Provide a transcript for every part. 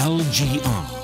LGR.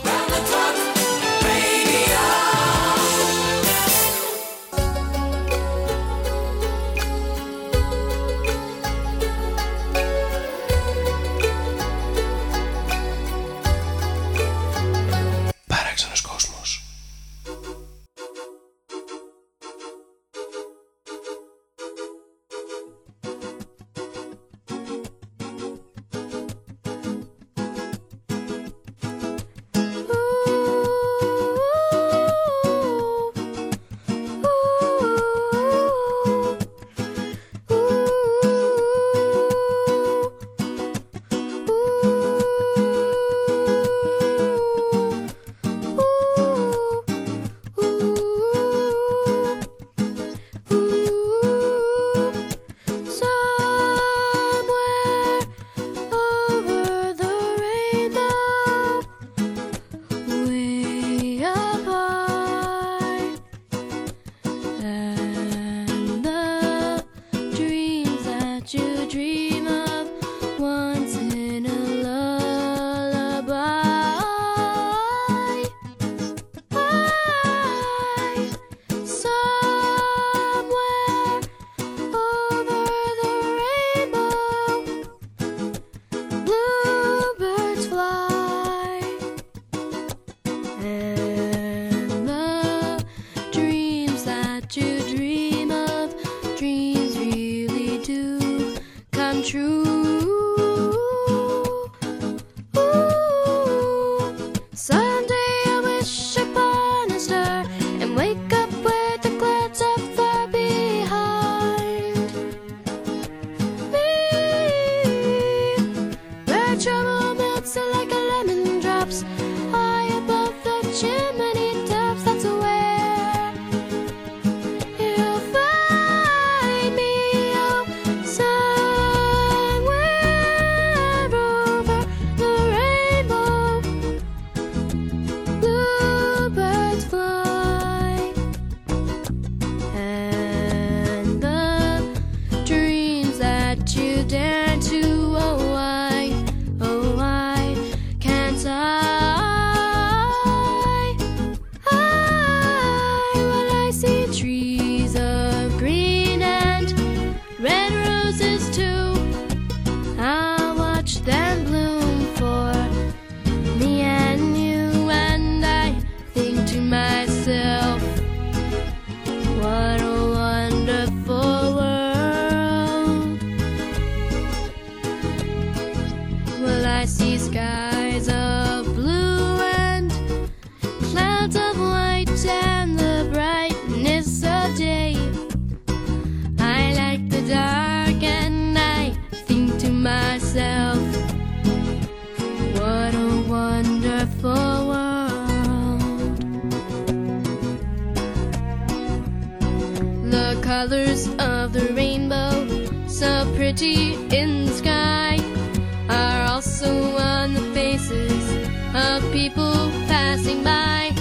passing by.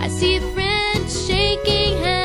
I see a friend shaking hands.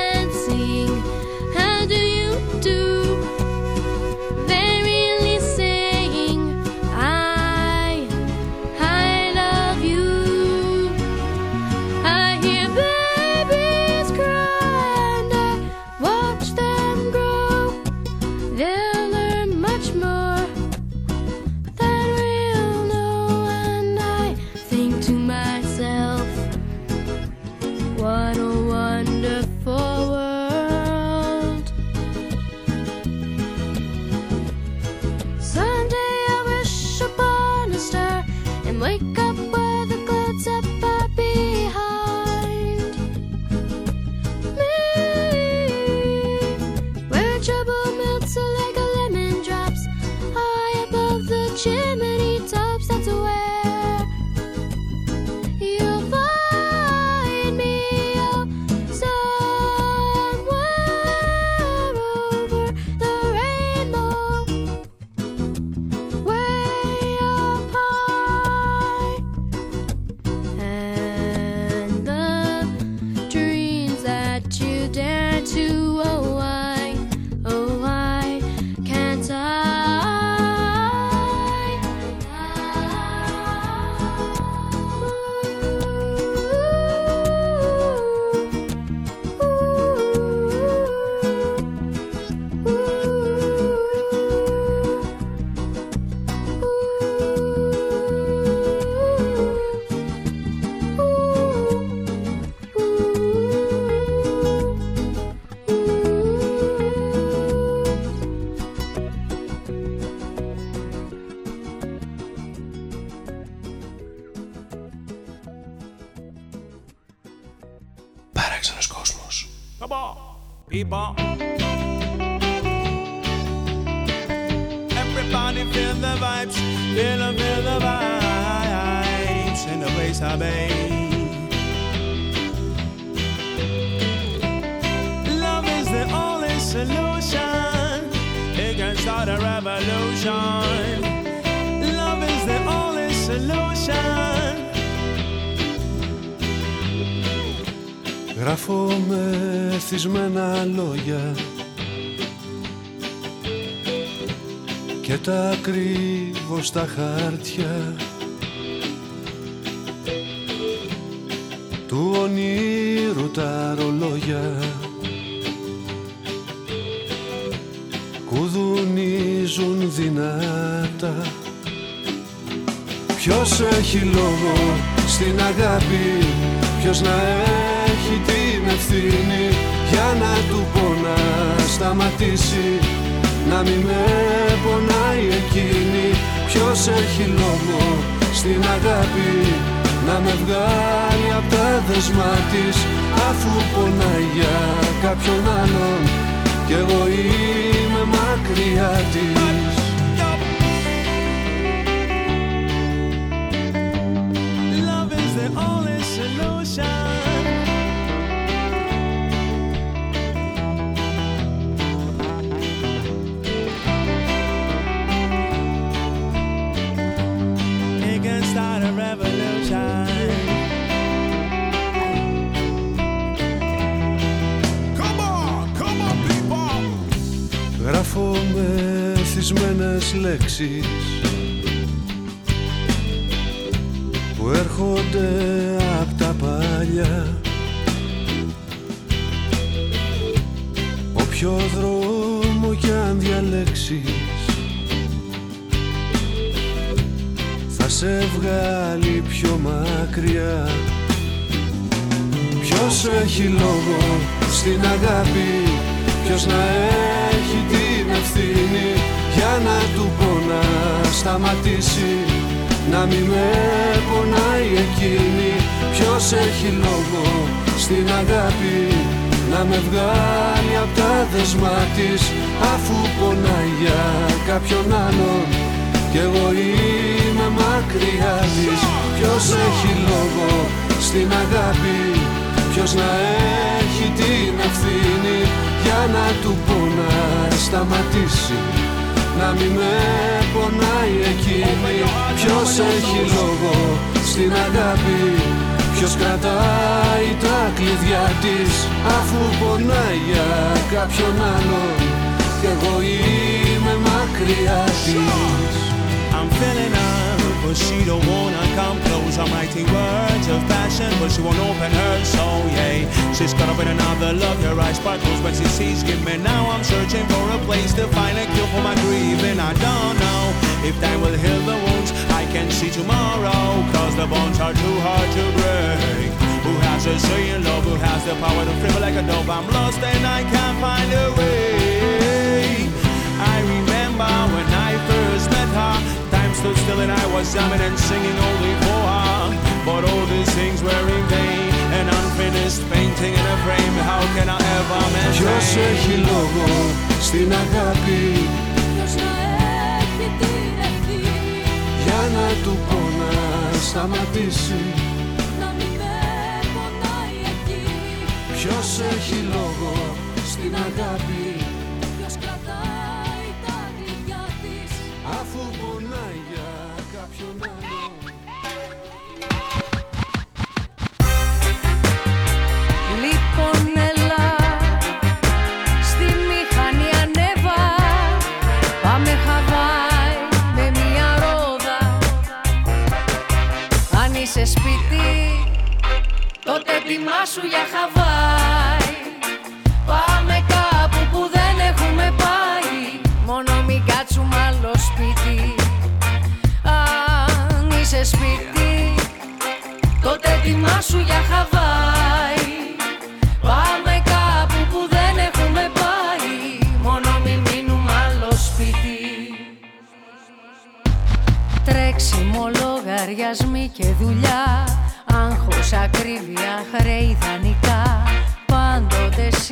Λέξεις Να μην με πονάει εκείνη. Ποιος έχει λόγο στην αγάπη Να με βγάλει απ' τα δεσμά της Αφού πονάει για κάποιον άλλον. Κι εγώ είμαι μακριά της. Ποιος έχει λόγο στην αγάπη Ποιος να έχει την ευθύνη Για να του πω να σταματήσει Να μην με πονάει εκείνη Ποιος έχει λόγο στην αγάπη; Ποιος κρατάει τα κλειδιά της; Αφού πονάει για κάποιον άλλον Κι εγώ είμαι μακριά της. I'm feeling her, she don't wanna come close. I'm writing words of passion, but she won't open her soul. Yeah, she's caught up in another love. Your eyes sparkles when she sees me. Now I'm searching for a place to find a cure for my grieving. I don't know if time will heal the wounds. I can see tomorrow, cause the bones are too hard to break. Who has a say in love? Who has the power to flip like a dove? I'm lost and I can't find a way. I remember when I first met her. Time stood still and I was jamming and singing only for her. But all these things were in vain. An unfinished painting in a frame. How can I ever Ποιος έχει maintain? λόγο στην αγάπη Ποιος να έχει την ευθύνη Για να του πω να σταματήσει Να μην με πονάει εκείνη Ποιος έχει λόγο στην αγάπη ετοιμάσου για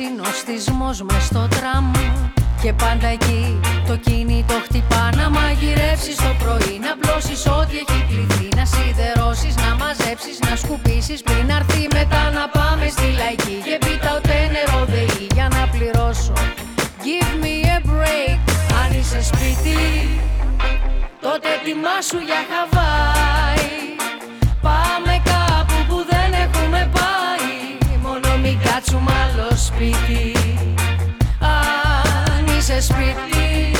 συνοστισμός μες στο τραμ και πάντα εκεί το κινητό χτυπά Να μαγειρεύσεις το πρωί, να πλώσεις ό,τι έχει κληθεί Να σιδερώσεις, να μαζέψεις, να σκουπίσεις Πριν αρθεί μετά να πάμε στη λαϊκή. Και πίτα ούτε νερό δεή για να πληρώσω. Give me a break Αν είσαι σπίτι Τότε ετοιμάσου για Χαβάη κάτσουμε άλλο σπίτι. Αν είσαι σπίτι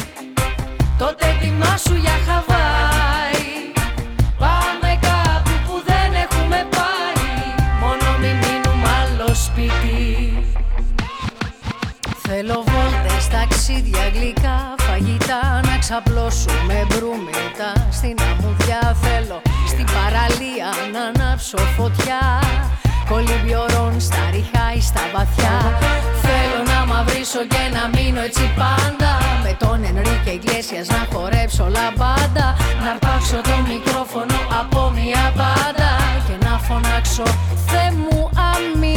Τότε ετοιμάσου για Χαβάη Πάμε κάπου που δεν έχουμε πάει. Μόνο μην μείνουμε άλλο σπίτι. Θέλω βόλτες, ταξίδια, γλυκά, φαγητά. Να ξαπλώσουμε μπρούμητα Στην αμμουδιά θέλω Στην παραλία να ανάψω φωτιά Κολυμπιορών στα ριχά ή στα βαθιά. Θέλω να μαυρίσω και να μείνω έτσι πάντα. Με τον Ενρίκε Ιγκλέσιας να χορέψω λαμπάντα. Να αρπάξω το μικρόφωνο από μια μπάντα. Και να φωνάξω Θε μου αμήν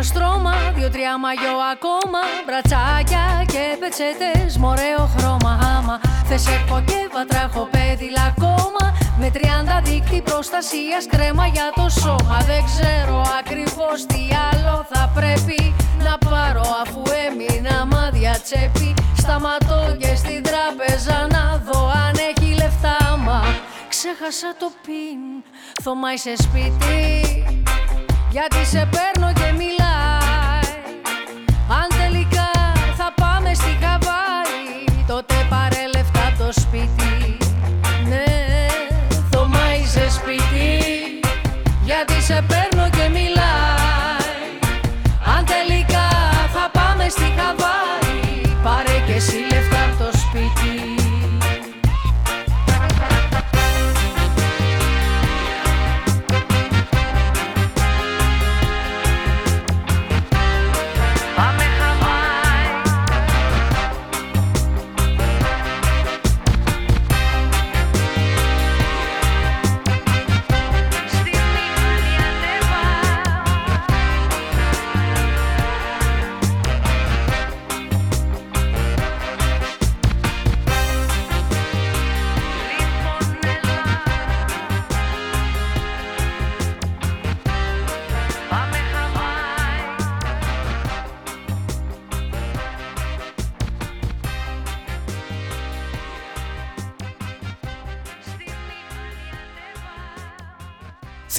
θαλάσσιο στρώμα, δύο-τρία μαγιό ακόμα. Μπρατσάκια και πετσέτες, μ' ωραίο χρώμα. Άμα Θες έχω και βατράχο πέδιλα ακόμα. Με 30 δίκτυ προστασίας κρέμα για το σώμα. Δεν ξέρω ακριβώς τι άλλο θα πρέπει να πάρω Αφού έμεινα μάδια τσέπη. Σταματώ και στην τράπεζα να δω αν έχει λεφτά. Μα ξέχασα το πιν Θωμά είσαι σπίτι γιατί σε παίρνω και μιλάει. Αν τελικά θα πάμε στη Χαβάη Τότε πάρε λεφτά απ' το σπίτι. Ναι, Θωμά είσαι σπίτι. Γιατί σε παίρνω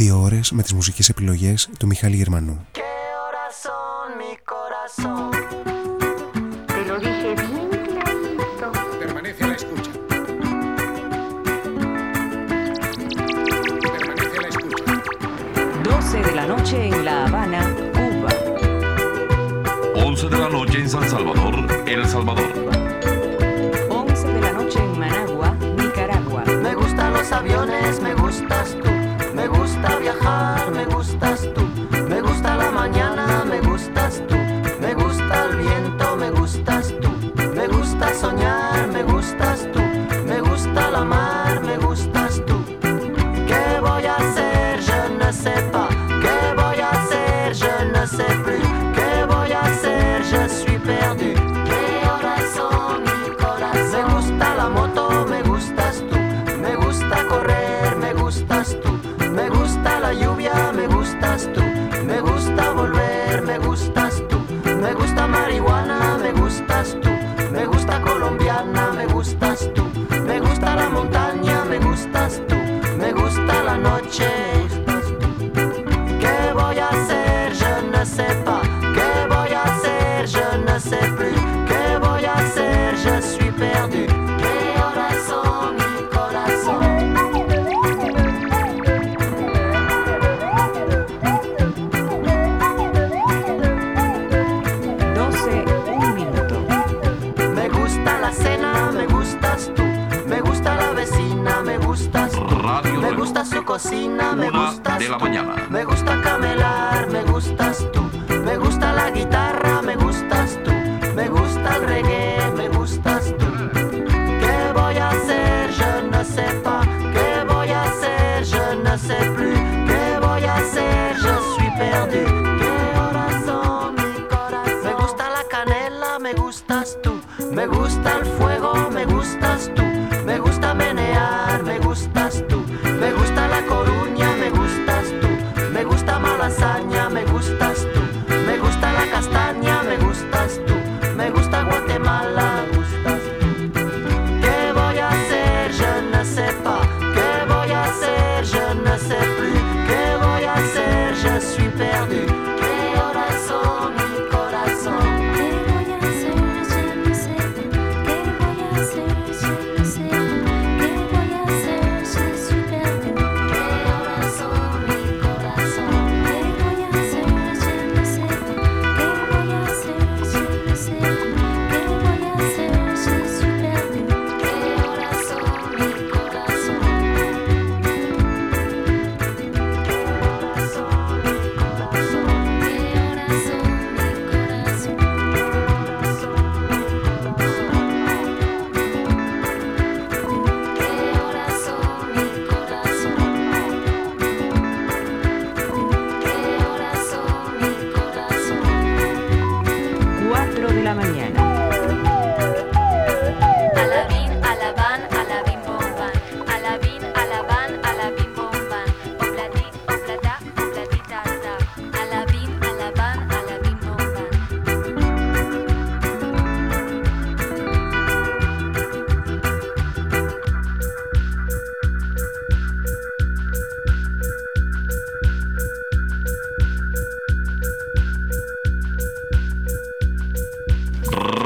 Δύο ώρες με τις μουσικές επιλογές του Μιχάλη Γερμανού. Te lo dije bien clarito. Permanece a la escucha. Permanece a la escucha. 12 de la noche en La Habana, Cuba. 11 de la noche en San Salvador, El Salvador. Cocina, me Una gustas de la mañana. Me gusta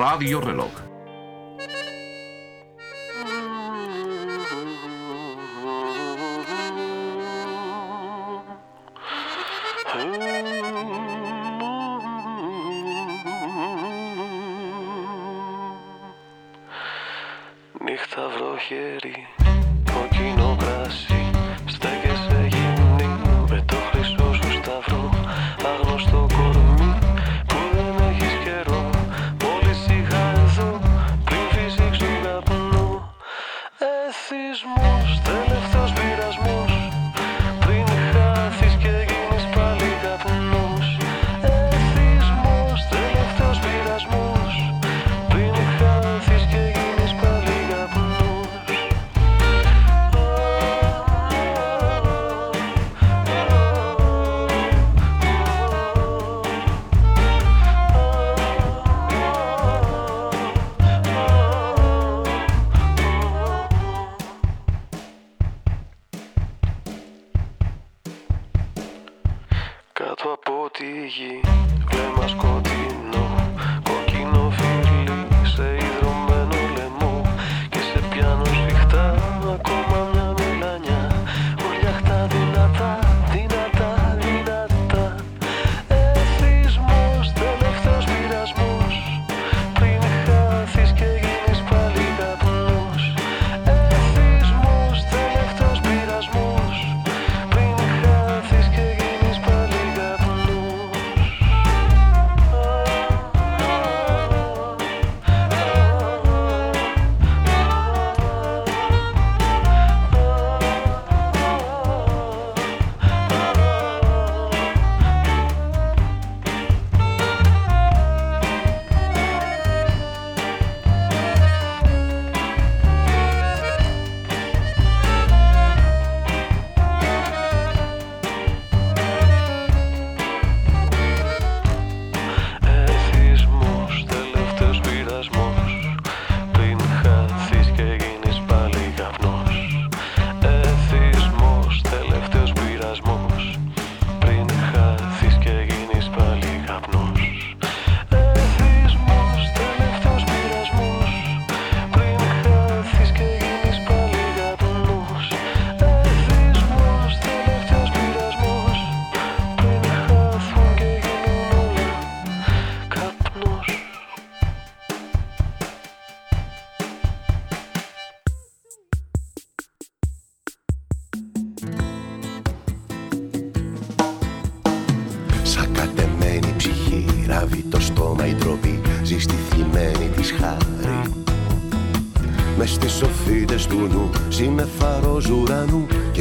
Radio Reloj.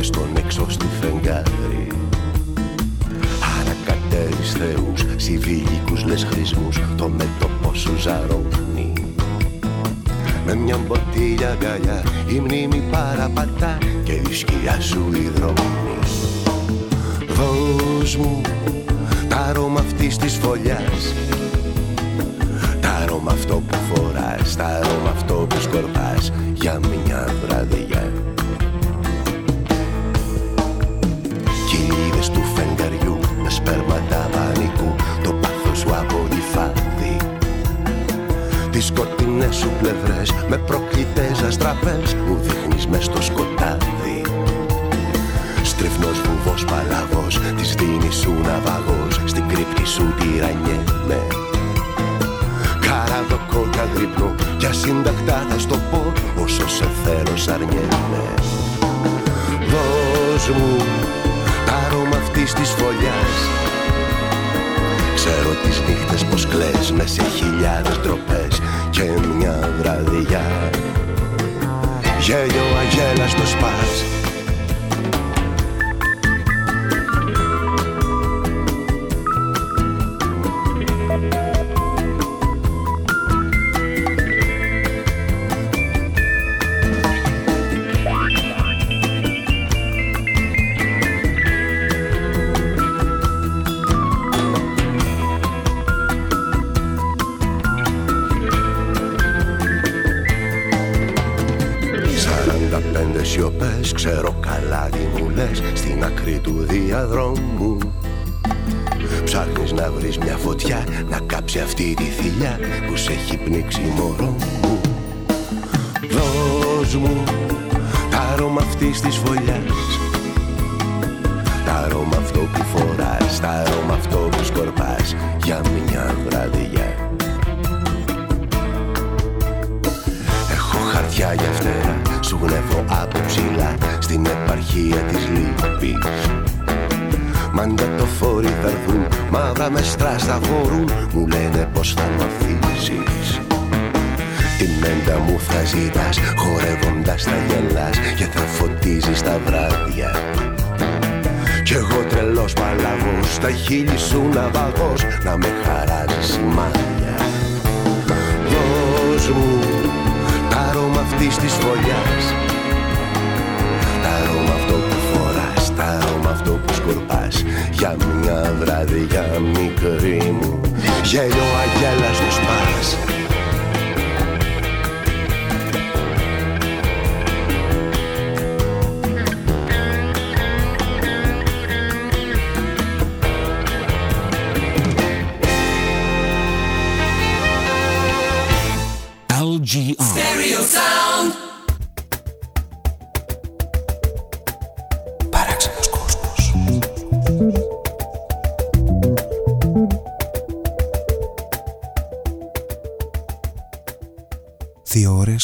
Στον έξω στη φεγγάρι. Ανακατέρεις θεούς, συμβιλικούς λες χρησμούς Το μέτωπο σου ζαρώνει. Με μια μποτήλια αγκαλιά η μνήμη παραπατά Και η σκιά σου η δρόμη Δώσ' μου τα αρώμα αυτής της φωλιάς. Τα αρώμα αυτό που φοράς Τα αρώμα αυτό που σκορπάς. Για μια βραδιά σκοτεινές σου πλευρές Με προκλητές αστραπές Μου δείχνεις μες στο σκοτάδι. Στριφνός βουβός παλαβός Της δίνεις σου ναυαγός Στην κρύπτη σου τυραννιέμαι Καραδοκότα γρυπνώ Κι ασύντακτα θα στο πω Όσο σε θέλω σ' αρνιέμαι. Δώσ' μου τα αρώμα αυτής της φωλιάς. Ξέρω τις νύχτες πως κλαις μες σε χιλιάδες τροπές Και μια βραδιά. Γέλιο αγέλαστος σπάς πνίξει μωρό χείλη σου ναυαγός Να με χαράζεις σημάδια Δώσ' μου τα αρώμα αυτής της φωλιάς. Τα αρώμα αυτό που φοράς Τα αρώμα αυτό που σκορπάς. Για μια βραδιά μικρή μου Γέλιο αγέλαστο σπάς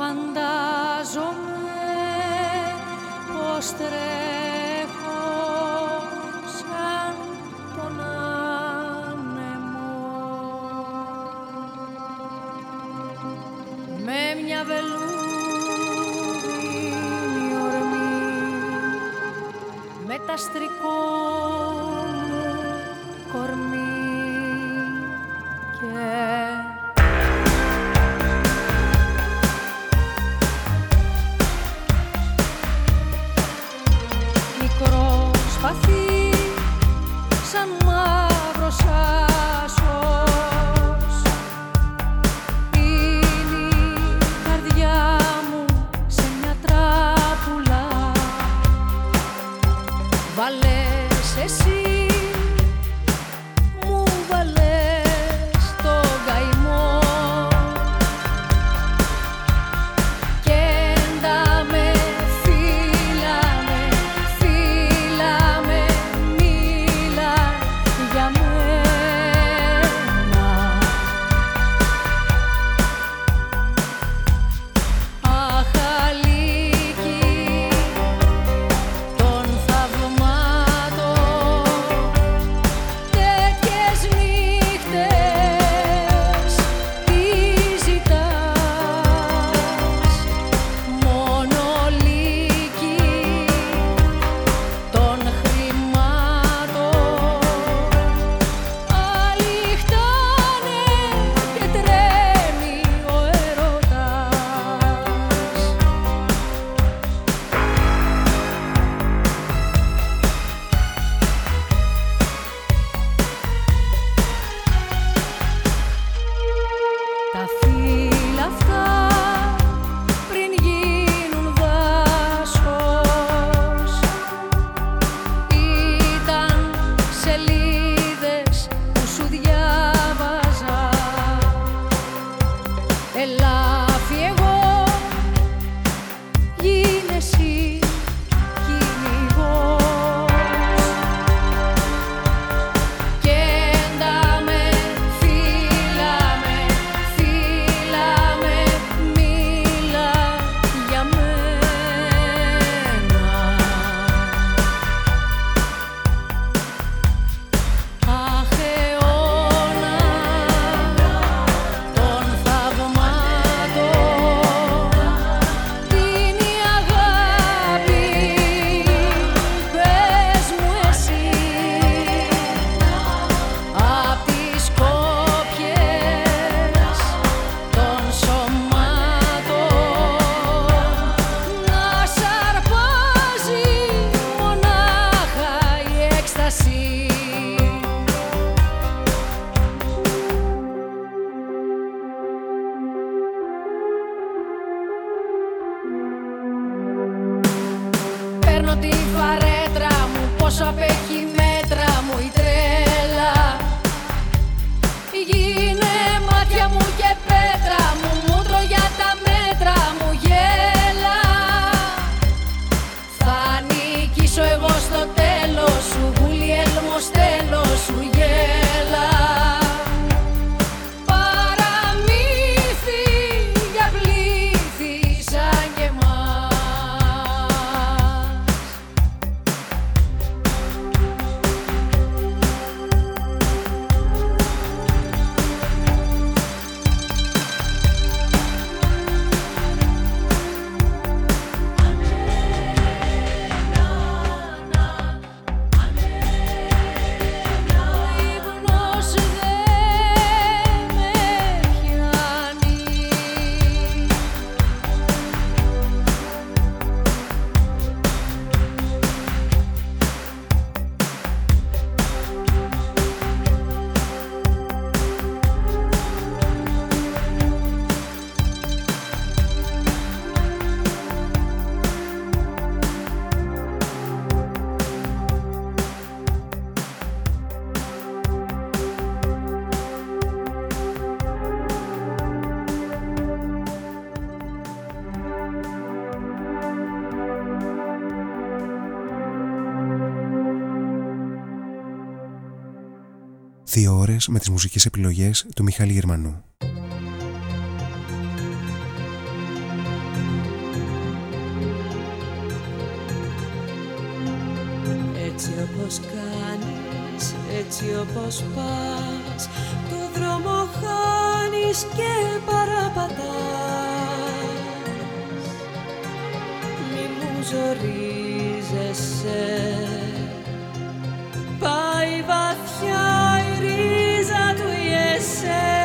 φαντάζομαι πως τρέχω σαν τον άνεμο. Με μια βελούδινη ορμή μεταστρικό ώρες με τις μουσικές επιλογές του Μιχάλη Γερμανού. Έτσι όπως κάνεις, έτσι όπως πας Το δρόμο χάνεις και παραπατάς Μη μου ζορίζεσαι Πάει βαθιά say.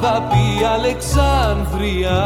Θα πει Αλεξάνδρεια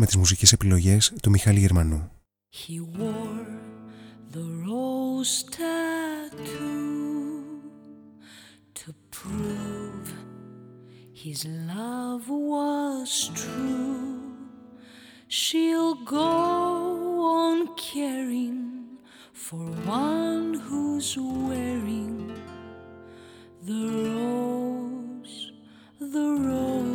με τις μουσικές επιλογές του Μιχάλη Γερμανού. He wore the rose tattoo to prove his love was true. She'll go on caring for one who's wearing the rose, the rose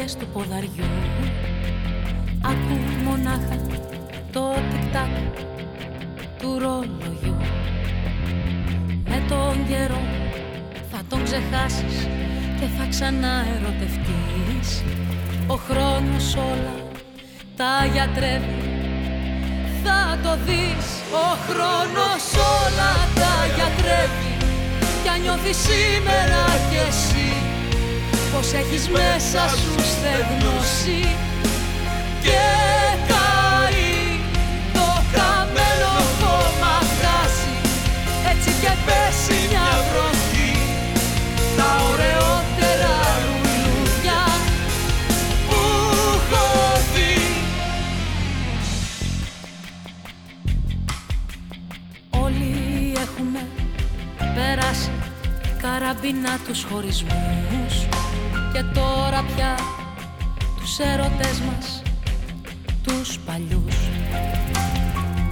παρηγοριές του ποδαριού Ακού μονάχα το τικ-τακ του ρολογιού. Με τον καιρό θα τον ξεχάσεις και θα ξανά ερωτευτείς Ο χρόνος όλα τα γιατρεύει. Θα το δεις. Ο χρόνος όλα τα γιατρεύει. Κι αν νιώθεις σήμερα κι εσύ Πως έχεις μέσα σου στεγνώσει Και καεί το καμένο χώμα βγάζει Έτσι και πέσει μια βροχή Τα ωραιότερα λουλούδια που έχω δει. Όλοι έχουμε περάσει καραμπίνα τους χωρισμούς Και τώρα πια τους έρωτες μας τους παλιούς.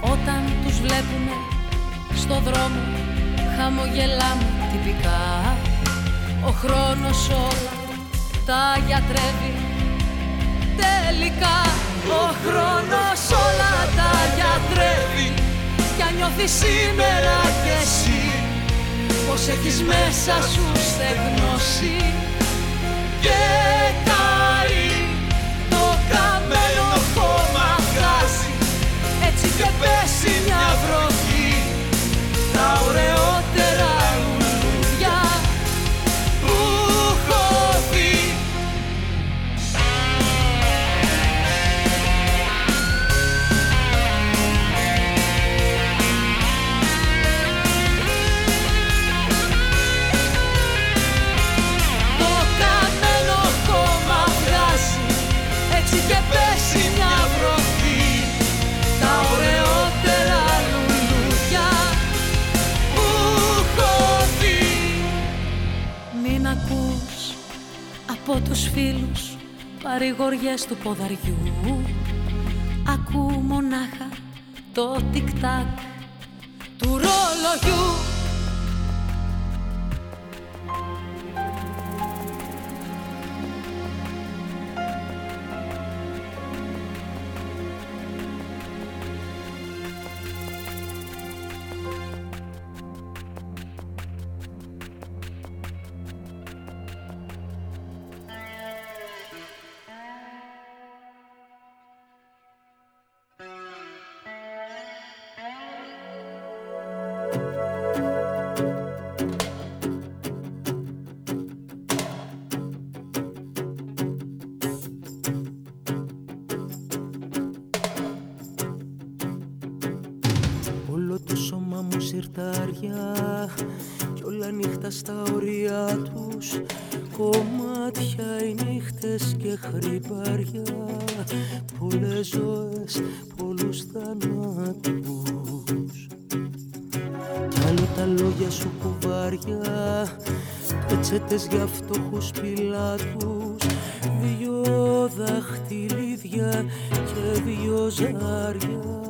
Όταν τους βλέπουμε στο δρόμο χαμογελάμε τυπικά. Ο χρόνος όλα τα γιατρεύει Τελικά. Ο χρόνος όλα τα γιατρεύει. Κι αν νιώθεις σήμερα κι εσύ Πως έχεις μέσα σου στεγνώσει Και καεί το καμένο χώμα βγάζει Έτσι και πέσει μια βροχή Τα ωραιότερα από τους φίλους παρηγοριές του ποδαριού. Ακού μονάχα το τικ-τακ του ρολογιού κι όλα νύχτα στα ωριά τους κομμάτια οι νύχτες και χρυπάρια πολλές ζωές, πολλούς θανάτους. Κι άλλο τα λόγια σου κουβάρια πετσέτες για φτωχούς πιλάτους. Δυο δαχτυλίδια και δυο ζάρια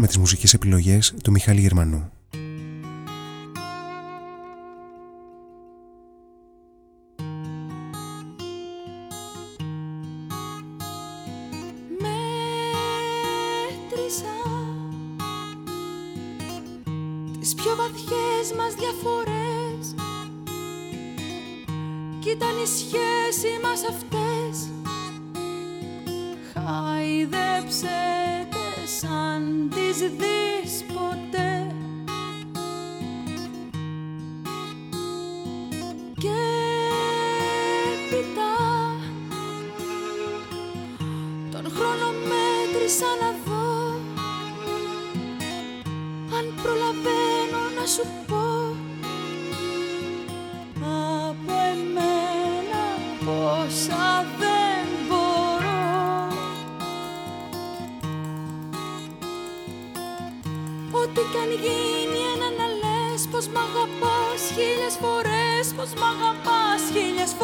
Με τις μουσικές επιλογές του Μιχαήλ Γερμανού, μέτρησα τις πιο βαθιές μας διαφορές και ήταν η σχέση μας, αυτές χάιδεψε σαν τις δεις ποτέ. Και πιτά τον χρόνο μέτρησα να δω αν προλαβαίνω να σου πω κι αν γίνει ένα πως μ' αγαπάς χίλιες φορές, πως μ' αγαπάς χίλιες φορές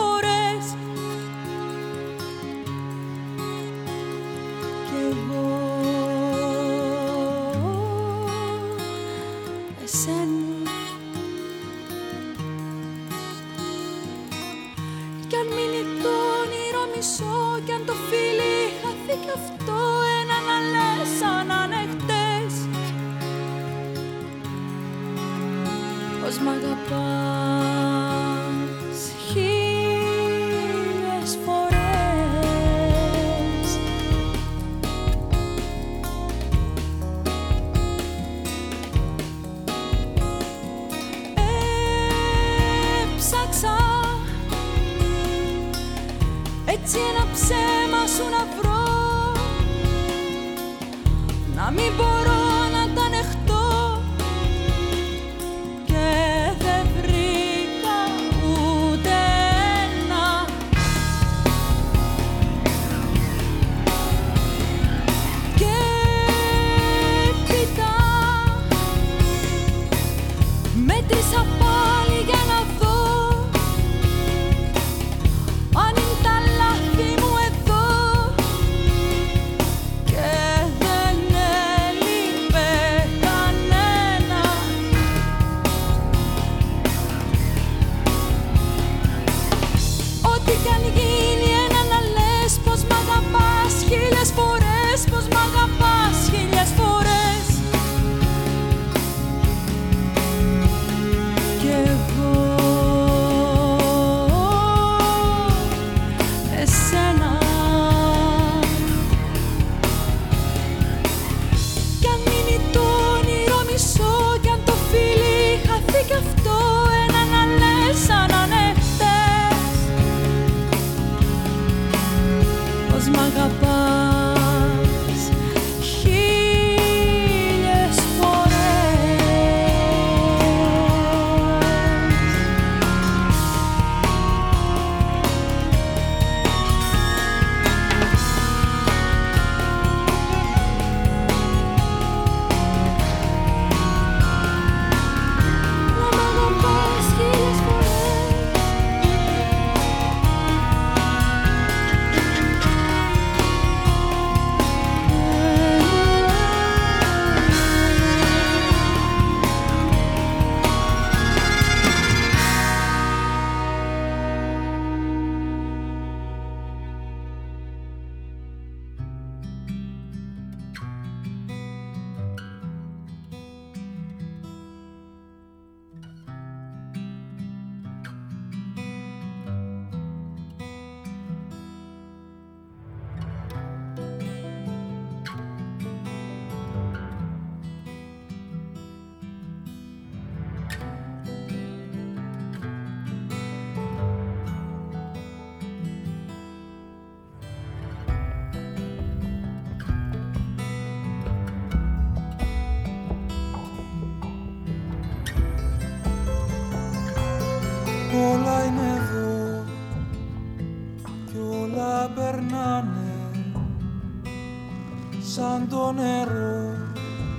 το νερό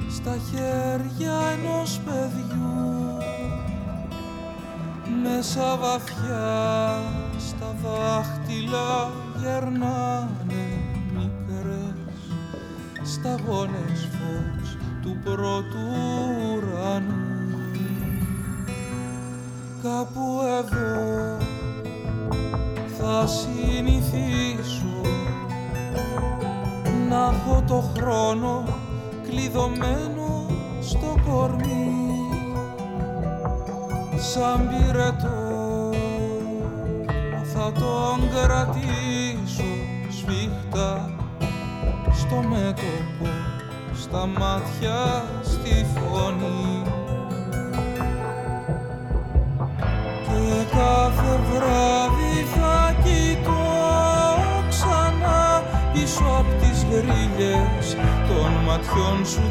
στα χέρια ενός παιδιού. Μέσα βαθιά στα δάχτυλα γερνάνε μικρές σταγόνες φως του πρώτου βαθιά στη φωνή. Και κάθε βράδυ θα κοιτώ ξανά πίσω από τις γρίλες των ματιών σου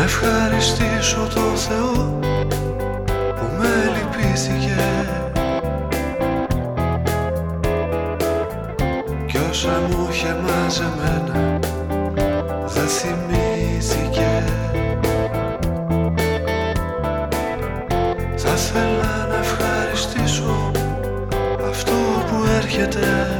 Να ευχαριστήσω το Θεό που με λυπήθηκε. Κι όσα μου είχε μαζεμένα δεν θυμήθηκε. Θα θέλα να ευχαριστήσω αυτό που έρχεται.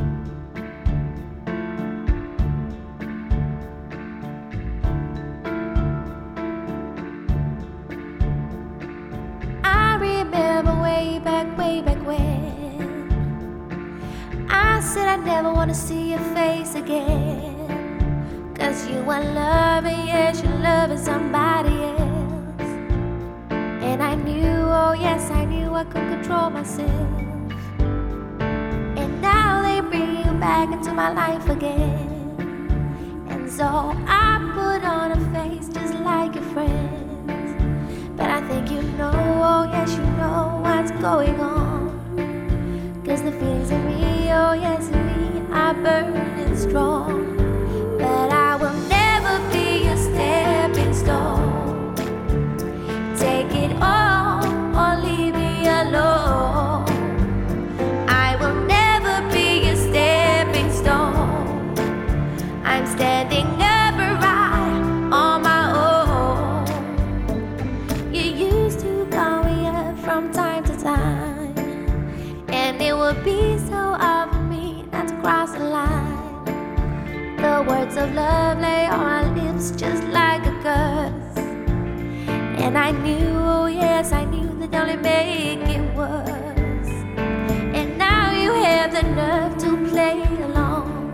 Enough to play along,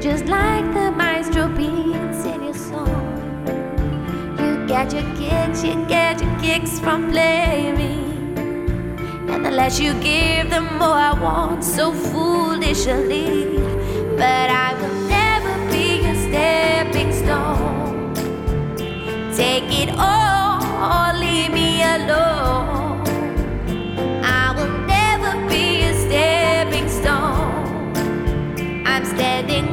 just like the maestro beats in your song. You get your kicks, you get your kicks from playing and the less you give, the more I want, so foolishly. But I will never be a stepping stone. Take it all. standing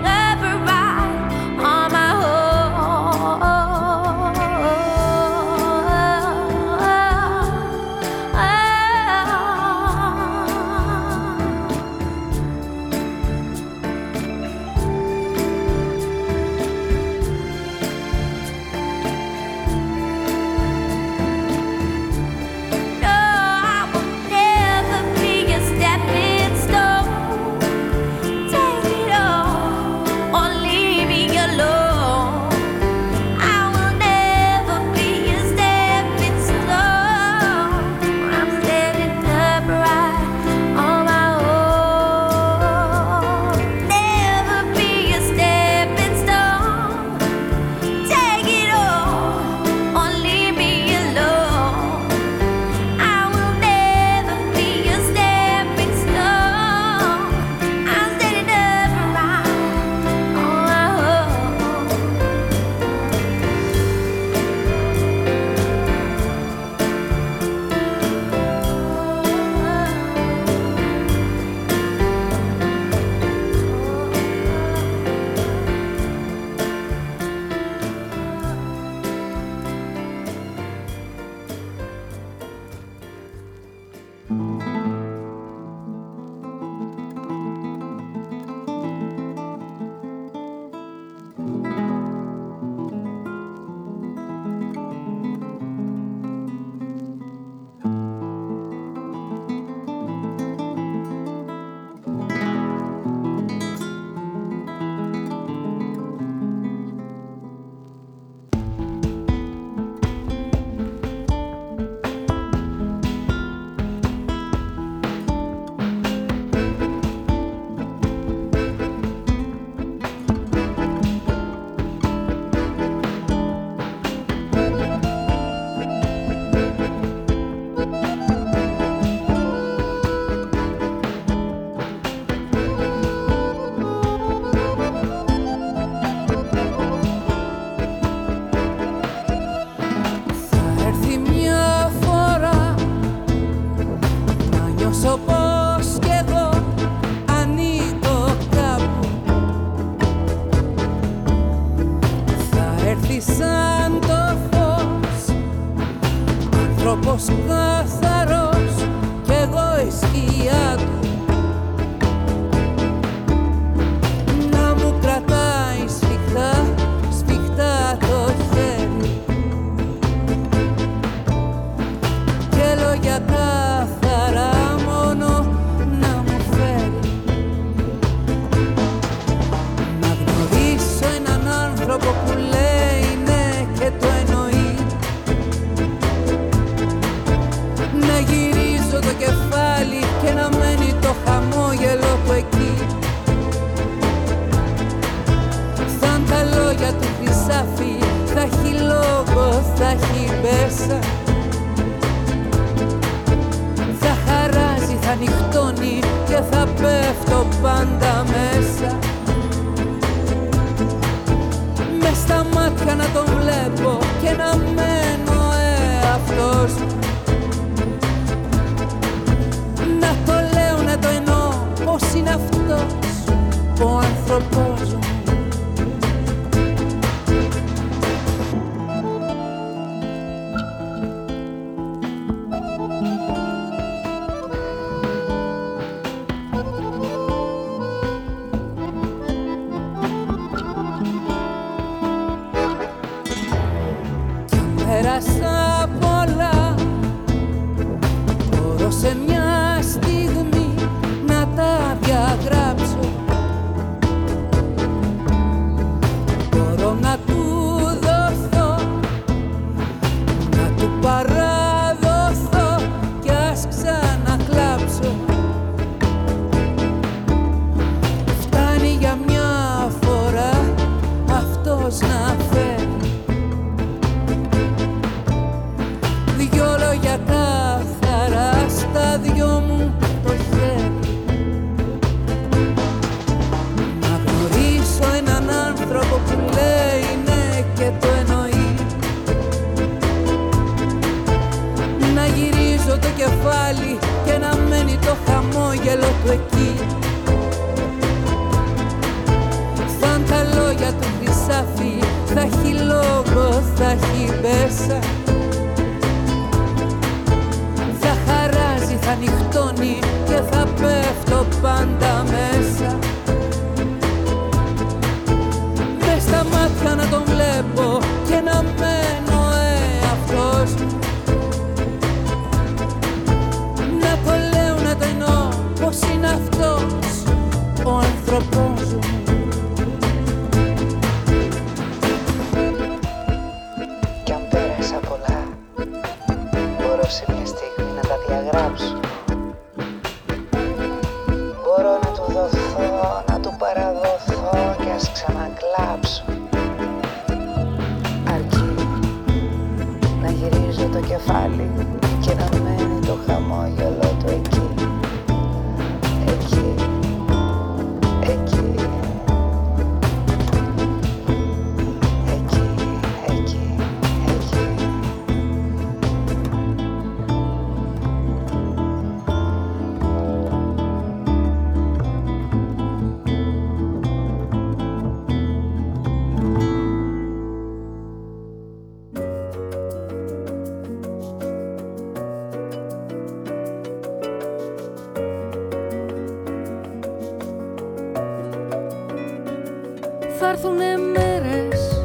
Θα έρθουν μέρες,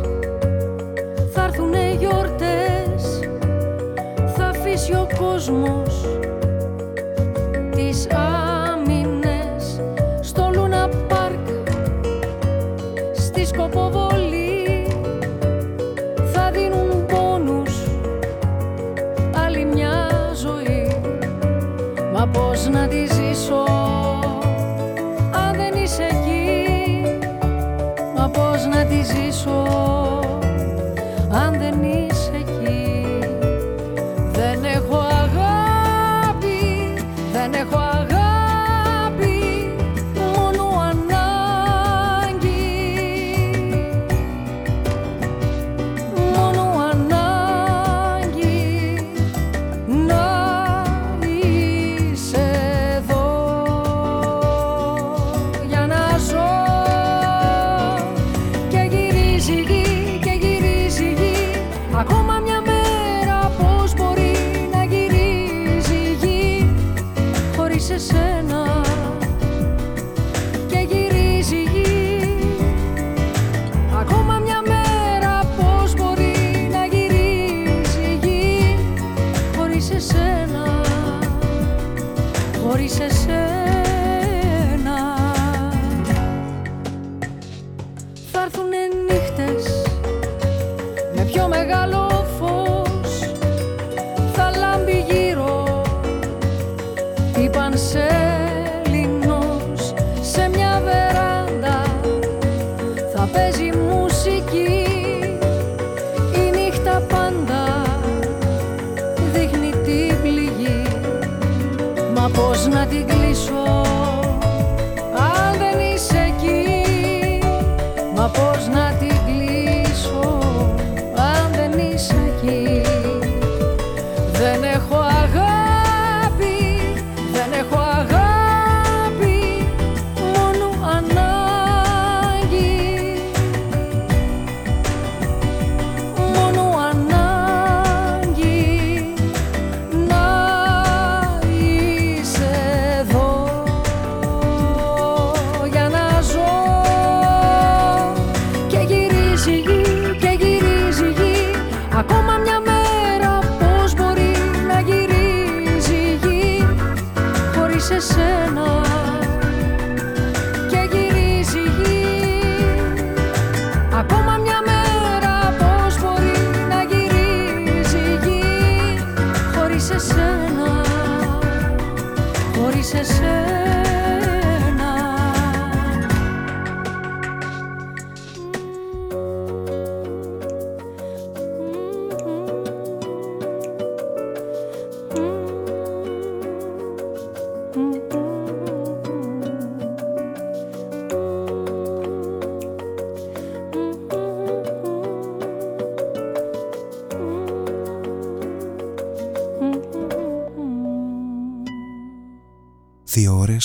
θα έρθουν γιορτές, Θα αφήσει ο κόσμος τις άμυνες Στο Λούνα Πάρκ, στη Σκοποβολή Θα δίνουν πόνους, άλλη μια ζωή. Μα πώς να τη ζήσω; να τη ζήσω.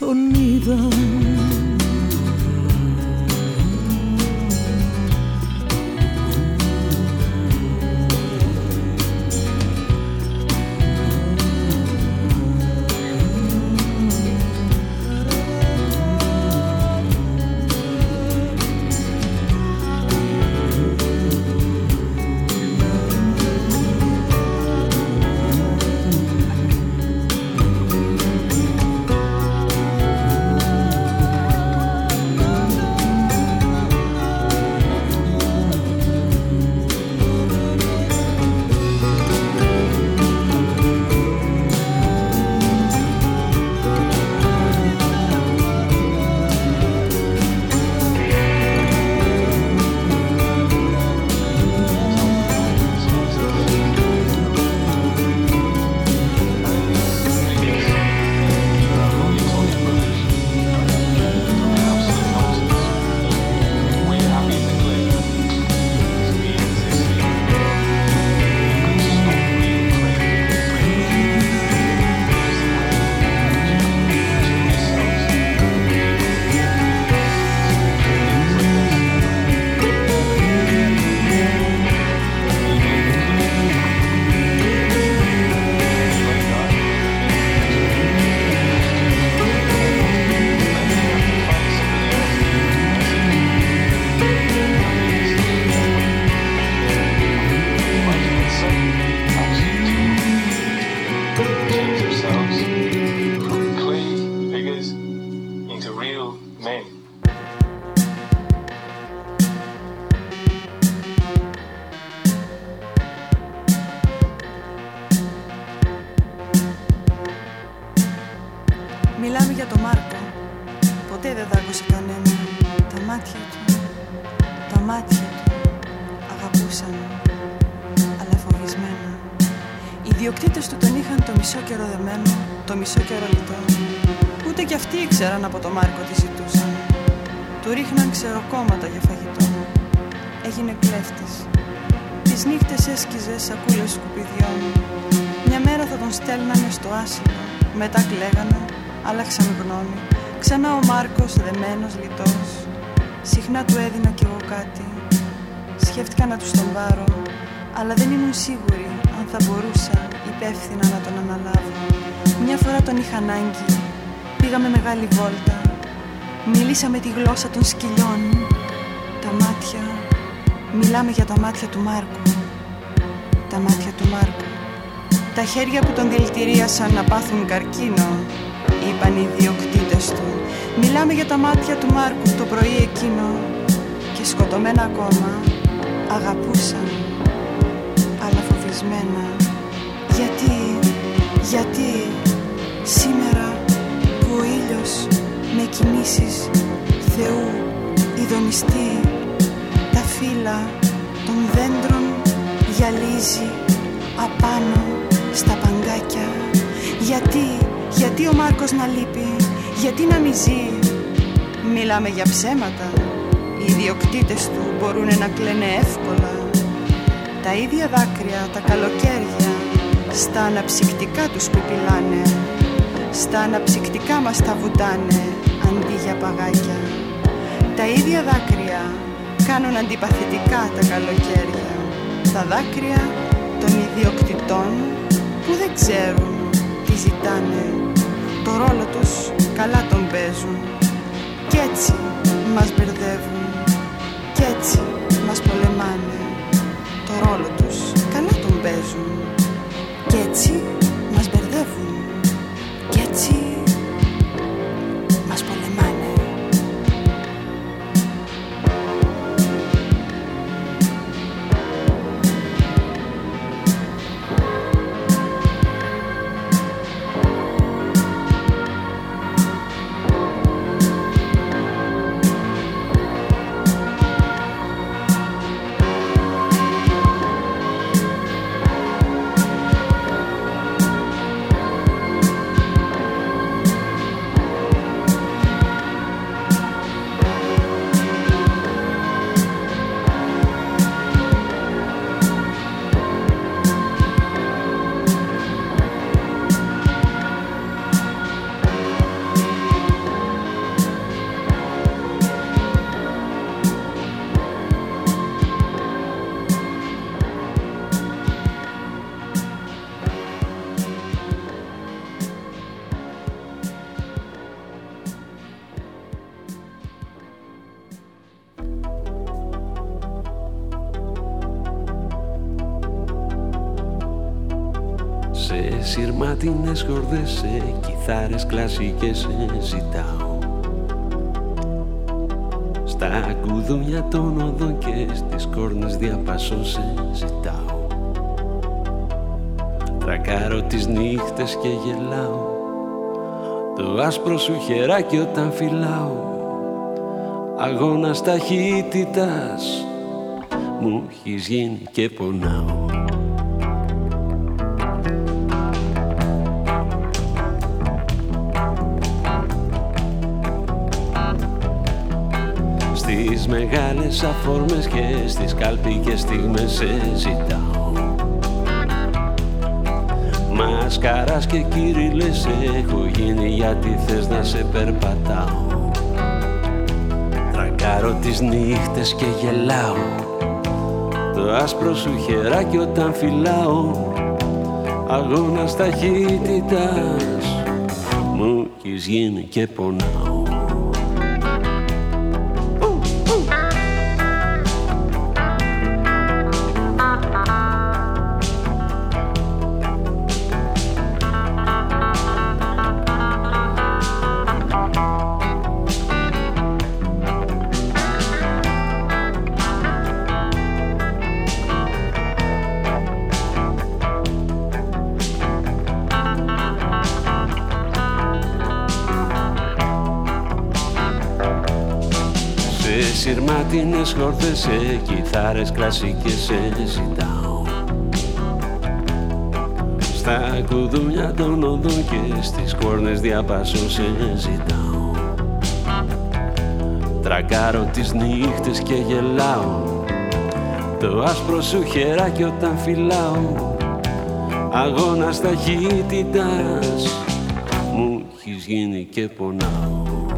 dormida. Νύχτες έσκιζε σακούλες σκουπιδιών. Μια μέρα θα τον στέλνανε στο άσυλο. Μετά κλαίγανε, άλλαξαν γνώμη. Ξανά ο Μάρκος δεμένος λιτός. Συχνά του έδινα κι εγώ κάτι. Σκέφτηκα να τους τον πάρω, αλλά δεν ήμουν σίγουρη αν θα μπορούσα υπεύθυνα να τον αναλάβω. Μια φορά τον είχα ανάγκη. Πήγαμε μεγάλη βόλτα. Μίλησαμε τη γλώσσα των σκυλιών. Τα μάτια. Μιλάμε για τα μάτια του Μάρκου. Τα μάτια του Μάρκου. Τα χέρια που τον δηλητηρίασαν να πάθουν καρκίνο, είπαν οι διοκτήτες του. Μιλάμε για τα μάτια του Μάρκου το πρωί εκείνο και σκοτωμένα ακόμα αγαπούσαν, αλλά φοβισμένα. Γιατί, γιατί σήμερα που ο ήλιος με κινήσεις Θεού ειδονιστεί τα φύλλα των δέντρων γυαλίζει απάνω στα παγκάκια. Γιατί, γιατί ο Μάρκος να λείπει Γιατί να μη ζει. Μιλάμε για ψέματα Οι ιδιοκτήτες του μπορούν να κλαίνε εύκολα. Τα ίδια δάκρυα τα καλοκαίρια Στα αναψυκτικά τους πιπιλάνε Στα αναψυκτικά μας τα βουτάνε Αντί για παγάκια. Τα ίδια δάκρυα κάνουν αντιπαθητικά τα καλοκαίρια Τα δάκρυα των ιδιοκτητών που δεν ξέρουν τι ζητάνε. Το ρόλο τους καλά τον παίζουν. Κι έτσι μας μπερδεύουν. Κι έτσι μας πολεμάνε. Το ρόλο τους καλά τον παίζουν. Κι έτσι σειρματινές χορδές, σε κιθάρες κλασικές σε ζητάω. Στα κουδούνια των οδών και στις κόρνες διαπασών σε ζητάω. Τρακάρω τις νύχτες και γελάω. Το άσπρο σου χεράκι όταν φυλάω. Αγώνας ταχύτητας μου έχεις γίνει και πονάω μεγάλες αφορμές και στις καλπικές στιγμές σε ζητάω. Μασκαράς και κύριλες έχω γίνει γιατί θες να σε περπατάω. Τρακάρω τις νύχτες και γελάω. Το άσπρο σου χεράκι όταν φυλάω Αγώνας ταχύτητας. Μου έχεις γίνει και πονάω σειρμάτινες χορδές Σε κιθάρες κλασικές σε ζητάω. Στα κουδούνια των οδών και στις κόρνες διαπάσω σε ζητάω. Τρακάρω τις νύχτες και γελάω. Το άσπρο σου χεράκι όταν φυλάω. Αγώνας ταχύτητας Μου έχεις γίνει και πονάω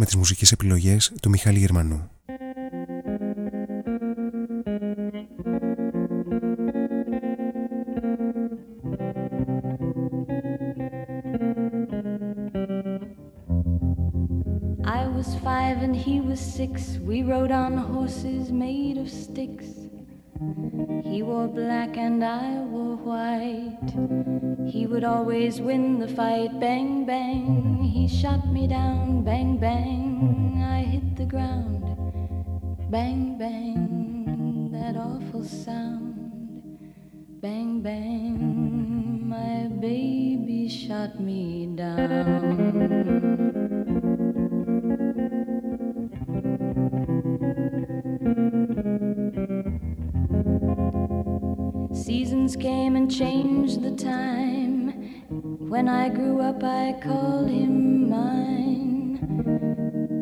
με τις μουσικές επιλογές του Μιχάλη Γερμανού. I was five and he was six. We rode on horses made of sticks. He wore black and I wore white. He would always win the fight. Bang, bang. He shot me down. Bang, bang. I hit the ground. Bang, bang. That awful sound. Bang, bang. My baby shot me down. Seasons came and changed the time. When I grew up, I called him mine.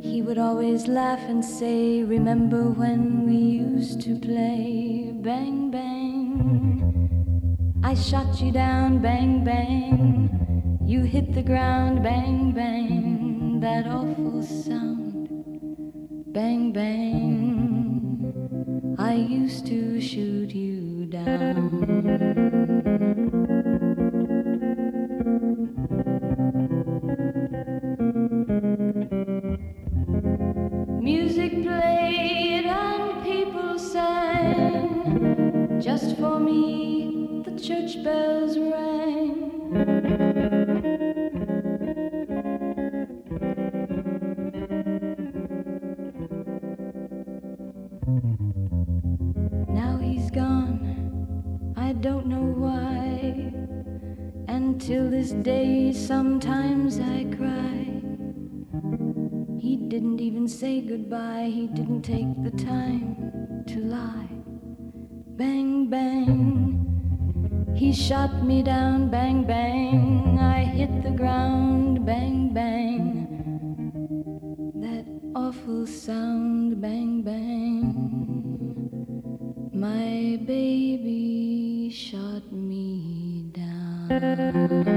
He would always laugh and say, Remember when we used to play? Bang, bang. I shot you down, bang, bang. You hit the ground, bang, bang. That awful sound, bang, bang. I used to shoot you down. Church bells rang. Now he's gone, I don't know why. And till this day, sometimes I cry. He didn't even say goodbye, he didn't take the time to lie. Bang, bang. He shot me down, bang, bang. I hit the ground, bang, bang. That awful sound, bang, bang. My baby shot me down.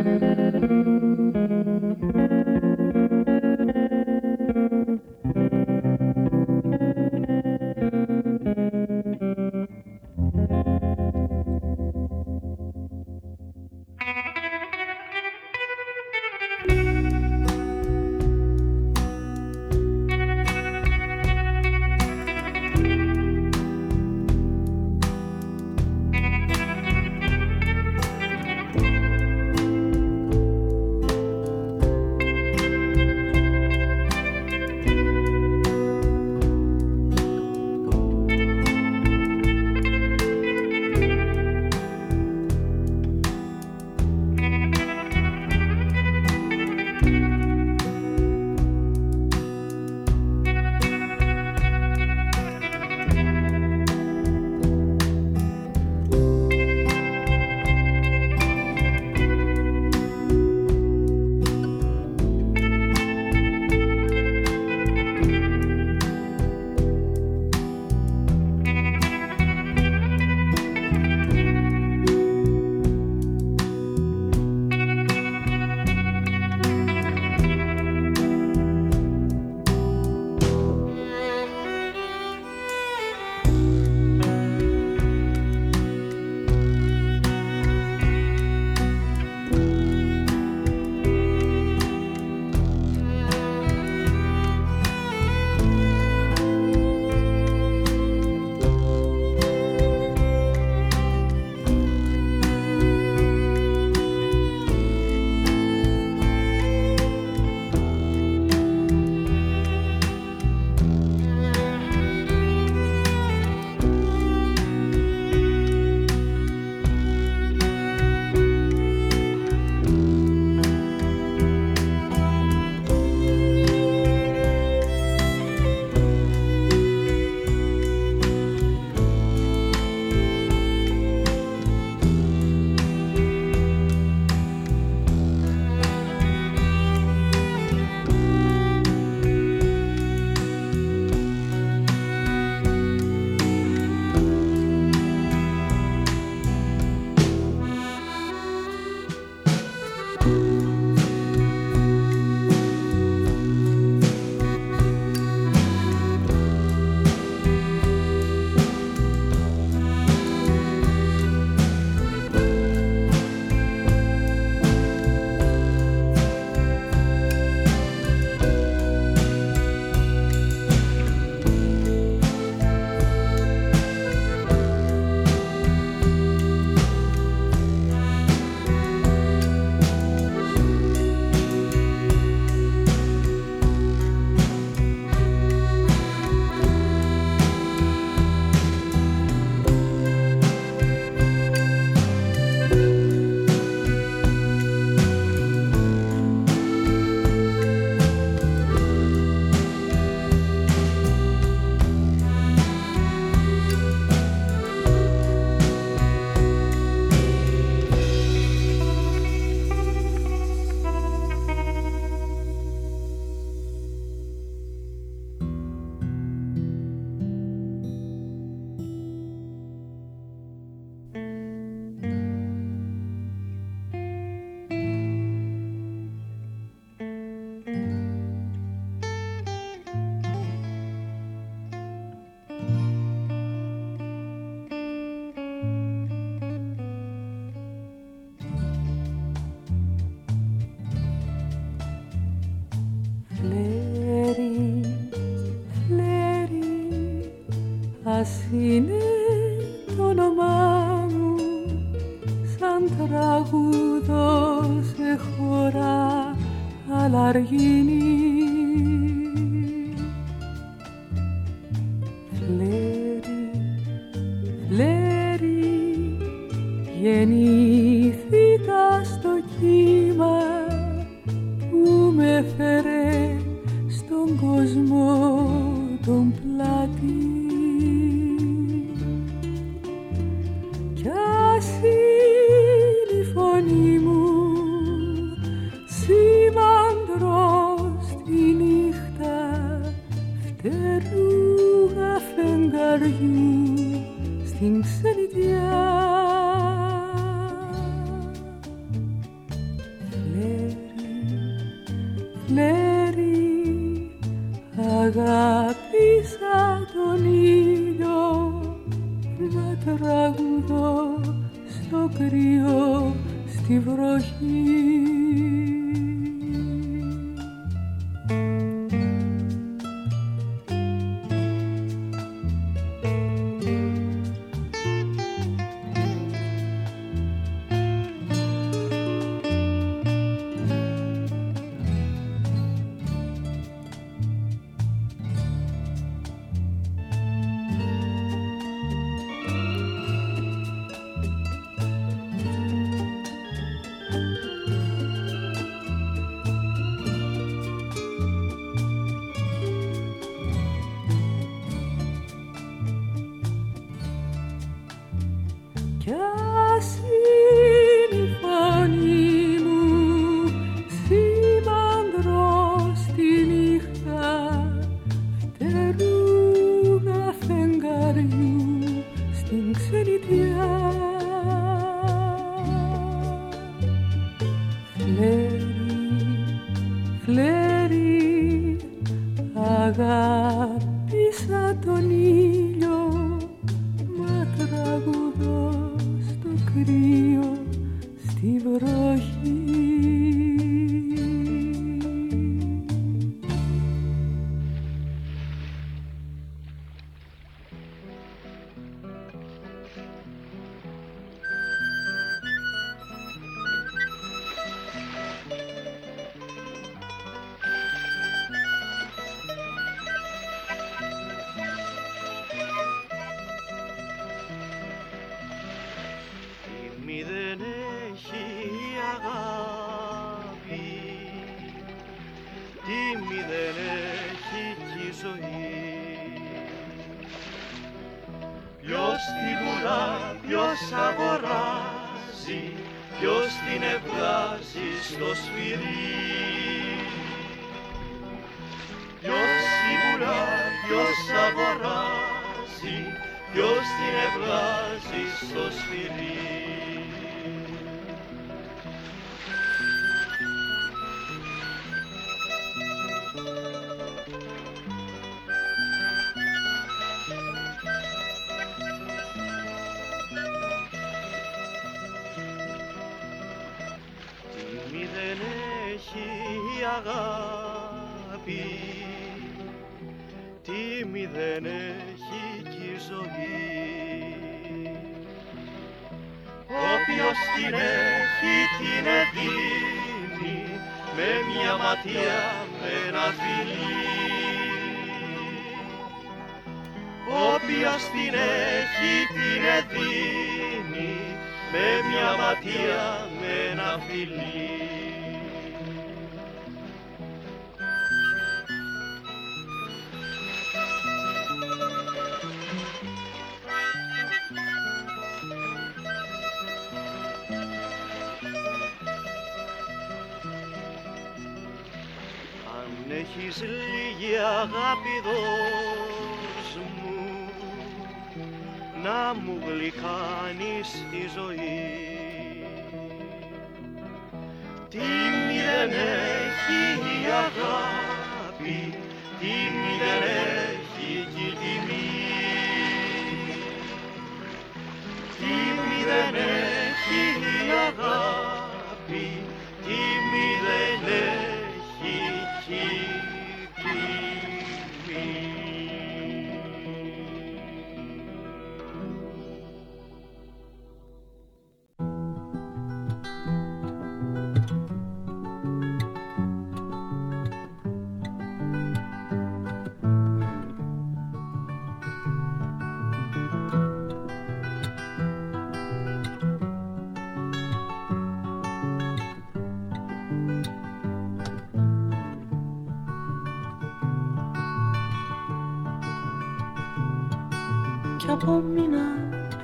Απόμεινα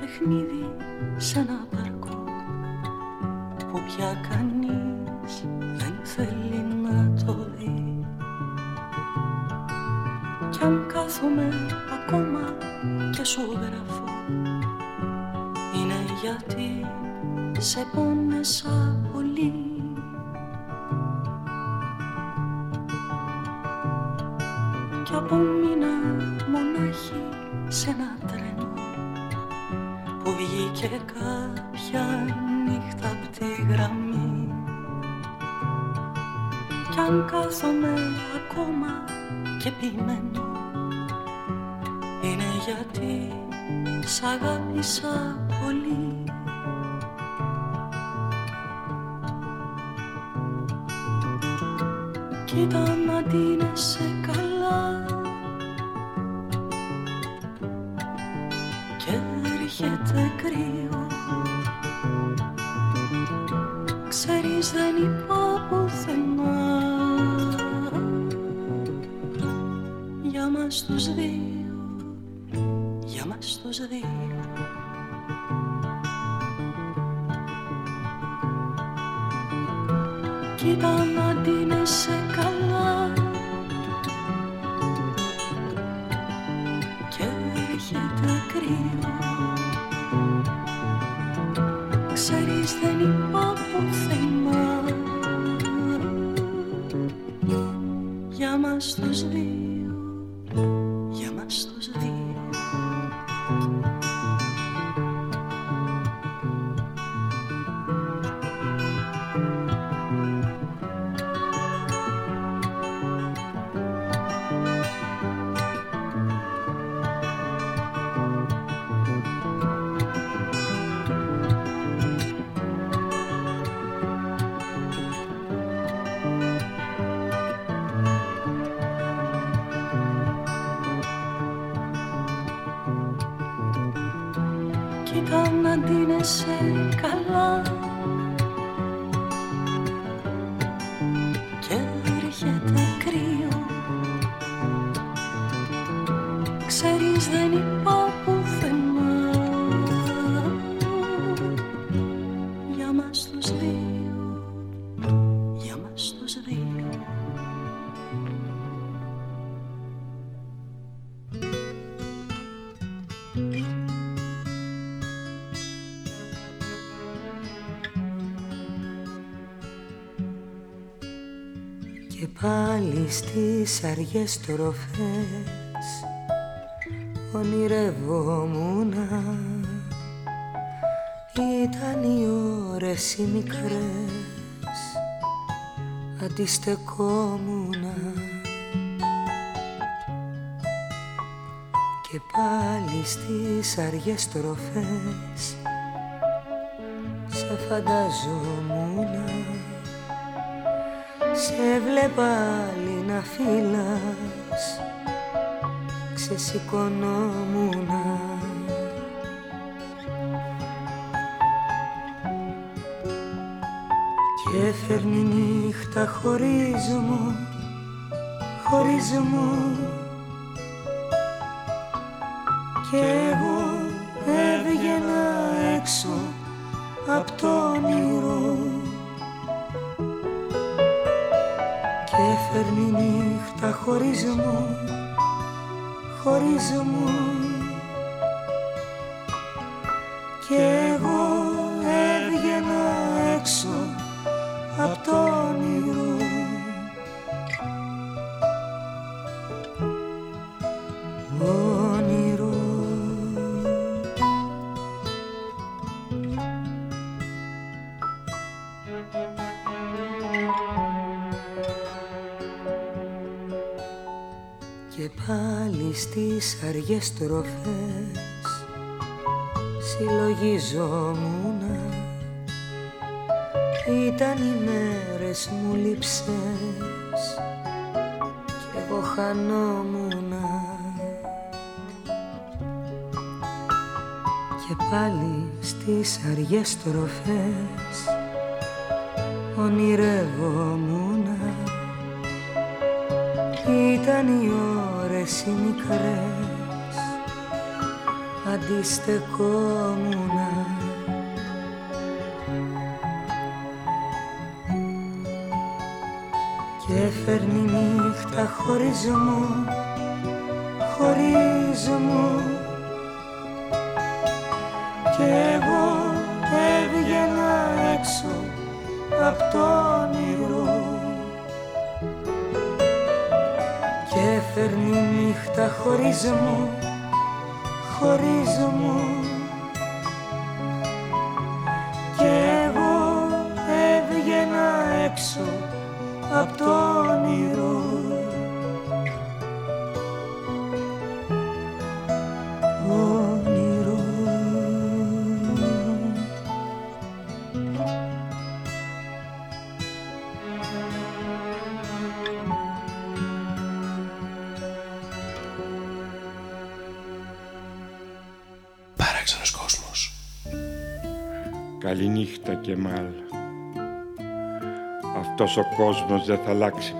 παιχνίδι σε ένα παρκό που πια κανείς δεν θέλει να το δει. Κι αν κάθομαι ακόμα και σου γράφω είναι γιατί σε πόνεσα ακόμα και ποιμένω είναι γιατί σ' αγάπησα στις αργές τροφές. Ονειρευόμουνα. Ήταν οι ώρες οι μικρές. Αντιστεκόμουνα. Και πάλι στις αργές τροφές. Σε φανταζόμουνα σε βλέπα άλλη να φύλας Ξεσηκωνόμουνα Και φέρνει νύχτα χωρίς μου Χωρίς μου Κι φέρνει νύχτα χωρίς μου, χωρίς μου στις αργές τροφές συλλογιζόμουνα. Ήταν οι μέρες μου λείψες. Κι εγώ χανόμουνα. Και πάλι στις αργές τροφές ονειρεύομουνα. Ήταν οι ώρες οι μικρές αντιστεκόμουνα και φέρνει νύχτα χωρισμό χωρισμό. Και εγώ έβγαινα έξω απ' το όνειρο και φέρνει νύχτα χωρισμό χωρισμό και Καληνύχτα Κεμάλ. Αυτός ο κόσμος δεν θα αλλάξει